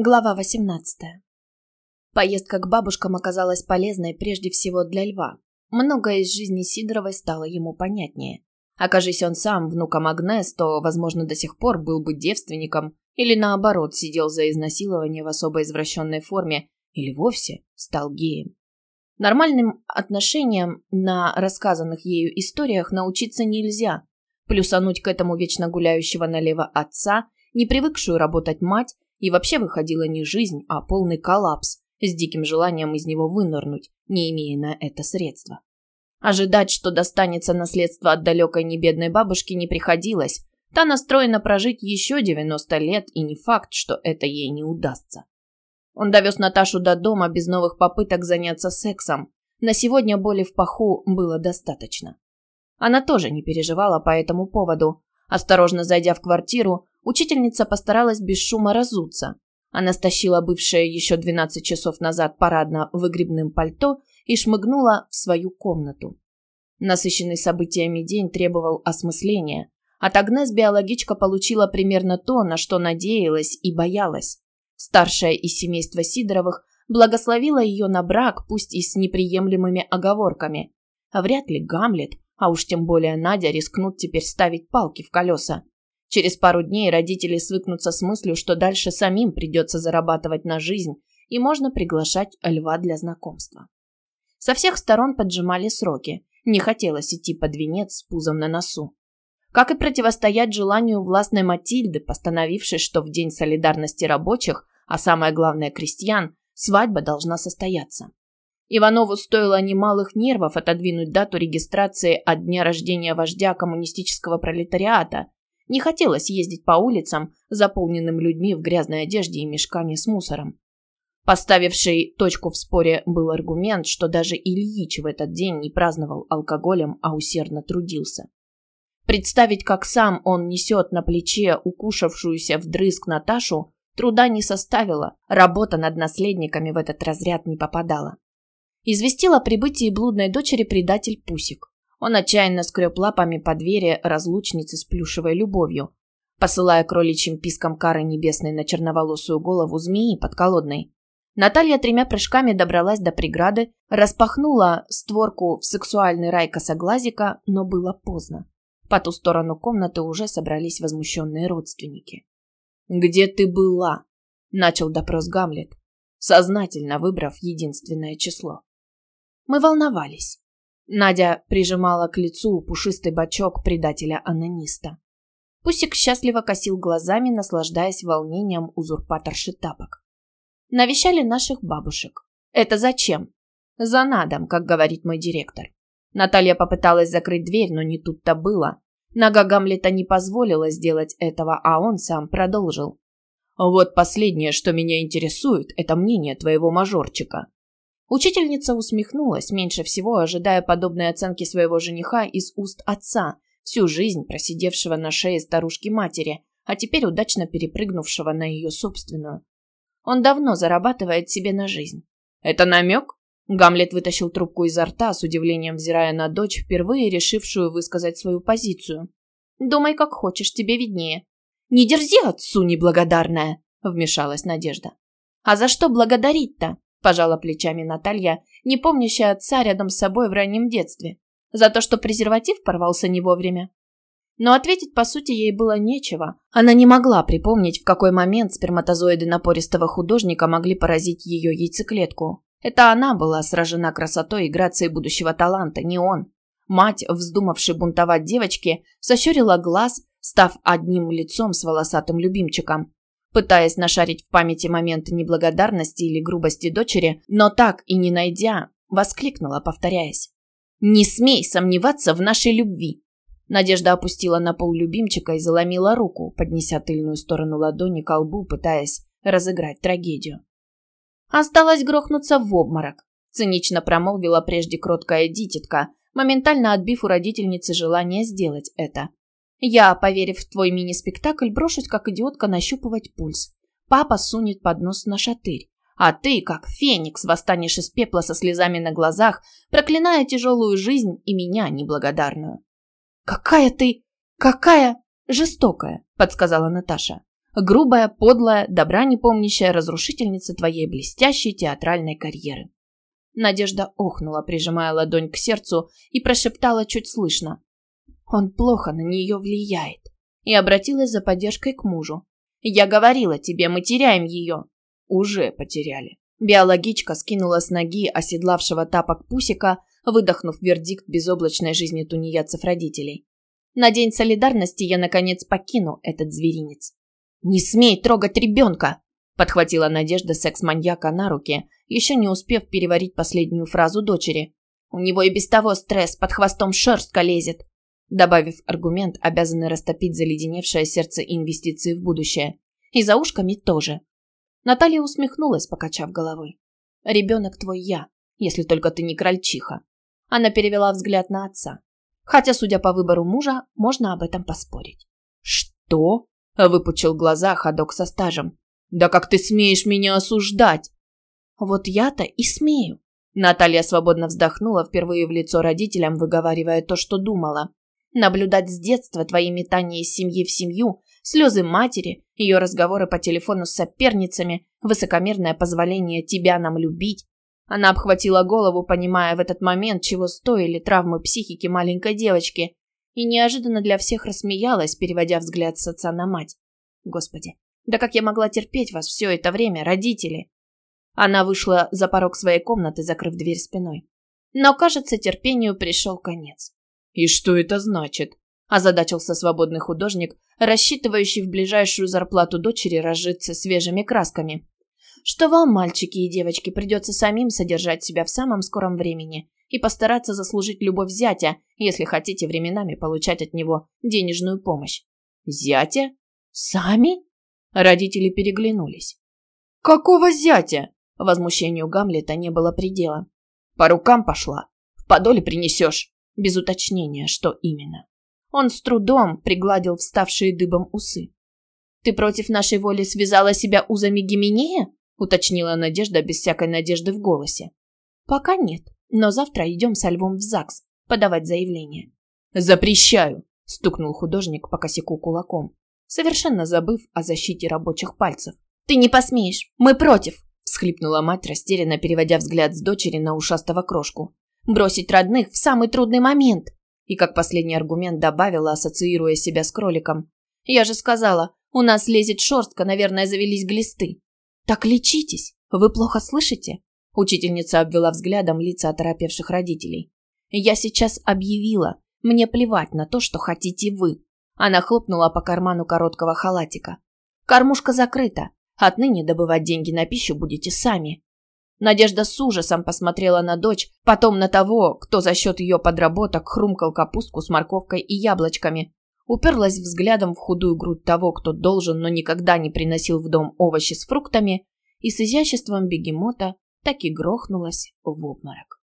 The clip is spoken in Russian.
Глава 18. Поездка к бабушкам оказалась полезной прежде всего для Льва. Многое из жизни Сидоровой стало ему понятнее. Окажись он сам внуком Агнес, то, возможно, до сих пор был бы девственником или, наоборот, сидел за изнасилование в особо извращенной форме или вовсе стал геем. Нормальным отношениям на рассказанных ею историях научиться нельзя. Плюсануть к этому вечно гуляющего налево отца, не привыкшую работать мать, и вообще выходила не жизнь, а полный коллапс, с диким желанием из него вынырнуть, не имея на это средства. Ожидать, что достанется наследство от далекой небедной бабушки, не приходилось. Та настроена прожить еще 90 лет, и не факт, что это ей не удастся. Он довез Наташу до дома без новых попыток заняться сексом. На сегодня боли в паху было достаточно. Она тоже не переживала по этому поводу. Осторожно зайдя в квартиру, Учительница постаралась без шума разуться. Она стащила бывшее еще 12 часов назад парадно-выгребным пальто и шмыгнула в свою комнату. Насыщенный событиями день требовал осмысления. От Агнес биологичка получила примерно то, на что надеялась и боялась. Старшая из семейства Сидоровых благословила ее на брак, пусть и с неприемлемыми оговорками. А вряд ли Гамлет, а уж тем более Надя, рискнут теперь ставить палки в колеса. Через пару дней родители свыкнутся с мыслью, что дальше самим придется зарабатывать на жизнь, и можно приглашать льва для знакомства. Со всех сторон поджимали сроки. Не хотелось идти под венец с пузом на носу. Как и противостоять желанию властной Матильды, постановившей, что в День солидарности рабочих, а самое главное крестьян, свадьба должна состояться. Иванову стоило немалых нервов отодвинуть дату регистрации от дня рождения вождя коммунистического пролетариата – не хотелось ездить по улицам, заполненным людьми в грязной одежде и мешками с мусором. Поставивший точку в споре был аргумент, что даже Ильич в этот день не праздновал алкоголем, а усердно трудился. Представить, как сам он несет на плече укушавшуюся вдрызг Наташу, труда не составило, работа над наследниками в этот разряд не попадала. Известил о прибытии блудной дочери предатель Пусик. Он отчаянно скреб лапами по двери разлучницы с плюшевой любовью, посылая кроличьим писком кары небесной на черноволосую голову змеи подколодной. Наталья тремя прыжками добралась до преграды, распахнула створку в сексуальный рай косоглазика, но было поздно. По ту сторону комнаты уже собрались возмущенные родственники. «Где ты была?» – начал допрос Гамлет, сознательно выбрав единственное число. Мы волновались. Надя прижимала к лицу пушистый бочок предателя-анониста. Пусик счастливо косил глазами, наслаждаясь волнением узурпаторши тапок. Навещали наших бабушек. Это зачем? За надом, как говорит мой директор. Наталья попыталась закрыть дверь, но не тут-то было. Нога Гамлета не позволила сделать этого, а он сам продолжил. «Вот последнее, что меня интересует, это мнение твоего мажорчика. Учительница усмехнулась, меньше всего ожидая подобной оценки своего жениха из уст отца, всю жизнь просидевшего на шее старушки-матери, а теперь удачно перепрыгнувшего на ее собственную. Он давно зарабатывает себе на жизнь. «Это намек?» Гамлет вытащил трубку изо рта, с удивлением взирая на дочь, впервые решившую высказать свою позицию. «Думай, как хочешь, тебе виднее». «Не дерзи отцу, неблагодарная!» — вмешалась Надежда. «А за что благодарить-то?» Пожала плечами Наталья, не помнящая отца рядом с собой в раннем детстве. За то, что презерватив порвался не вовремя. Но ответить, по сути, ей было нечего. Она не могла припомнить, в какой момент сперматозоиды напористого художника могли поразить ее яйцеклетку. Это она была сражена красотой и грацией будущего таланта, не он. Мать, вздумавшая бунтовать девочке, сощурила глаз, став одним лицом с волосатым любимчиком пытаясь нашарить в памяти моменты неблагодарности или грубости дочери, но так и не найдя, воскликнула, повторяясь. «Не смей сомневаться в нашей любви!» Надежда опустила на пол любимчика и заломила руку, поднеся тыльную сторону ладони к лбу, пытаясь разыграть трагедию. Осталось грохнуться в обморок, цинично промолвила прежде кроткая дитятка, моментально отбив у родительницы желание сделать это. Я, поверив в твой мини-спектакль, брошусь как идиотка нащупывать пульс. Папа сунет под нос на шатырь. А ты, как феникс, восстанешь из пепла со слезами на глазах, проклиная тяжелую жизнь и меня неблагодарную. «Какая ты... какая... жестокая!» – подсказала Наташа. Грубая, подлая, добра не помнящая разрушительница твоей блестящей театральной карьеры. Надежда охнула, прижимая ладонь к сердцу, и прошептала чуть слышно. Он плохо на нее влияет. И обратилась за поддержкой к мужу. «Я говорила тебе, мы теряем ее». «Уже потеряли». Биологичка скинула с ноги оседлавшего тапок Пусика, выдохнув вердикт безоблачной жизни тунеядцев родителей. На День солидарности я, наконец, покину этот зверинец. «Не смей трогать ребенка!» – подхватила Надежда секс-маньяка на руки, еще не успев переварить последнюю фразу дочери. «У него и без того стресс, под хвостом шерстка лезет!» Добавив аргумент, обязанный растопить заледеневшее сердце инвестиции в будущее. И за ушками тоже. Наталья усмехнулась, покачав головой. «Ребенок твой я, если только ты не крольчиха». Она перевела взгляд на отца. Хотя, судя по выбору мужа, можно об этом поспорить. «Что?» – выпучил глаза ходок со стажем. «Да как ты смеешь меня осуждать?» «Вот я-то и смею». Наталья свободно вздохнула впервые в лицо родителям, выговаривая то, что думала. Наблюдать с детства твои метания из семьи в семью, слезы матери, ее разговоры по телефону с соперницами, высокомерное позволение тебя нам любить, она обхватила голову, понимая в этот момент, чего стоили травмы психики маленькой девочки, и неожиданно для всех рассмеялась, переводя взгляд с отца на мать. Господи, да как я могла терпеть вас все это время, родители? Она вышла за порог своей комнаты, закрыв дверь спиной. Но, кажется, терпению пришел конец. «И что это значит?» – озадачился свободный художник, рассчитывающий в ближайшую зарплату дочери разжиться свежими красками что вам, мальчики и девочки, придется самим содержать себя в самом скором времени и постараться заслужить любовь зятя, если хотите временами получать от него денежную помощь. Зятя? Сами? Родители переглянулись. Какого зятя? Возмущению Гамлета не было предела. По рукам пошла. В подоле принесешь. Без уточнения, что именно. Он с трудом пригладил вставшие дыбом усы. Ты против нашей воли связала себя узами Гименея? уточнила Надежда без всякой надежды в голосе. Пока нет, но завтра идем со Львом в ЗАГС подавать заявление. Запрещаю, стукнул художник по косяку кулаком, совершенно забыв о защите рабочих пальцев. Ты не посмеешь, мы против, всхлипнула мать, растерянно переводя взгляд с дочери на ушастого крошку. Бросить родных в самый трудный момент. И как последний аргумент добавила, ассоциируя себя с кроликом. Я же сказала, у нас лезет шерстка, наверное, завелись глисты. «Так лечитесь! Вы плохо слышите?» Учительница обвела взглядом лица оторопевших родителей. «Я сейчас объявила. Мне плевать на то, что хотите вы». Она хлопнула по карману короткого халатика. «Кормушка закрыта. Отныне добывать деньги на пищу будете сами». Надежда с ужасом посмотрела на дочь, потом на того, кто за счет ее подработок хрумкал капустку с морковкой и яблочками, уперлась взглядом в худую грудь того, кто должен, но никогда не приносил в дом овощи с фруктами, и с изяществом бегемота так и грохнулась в обморок.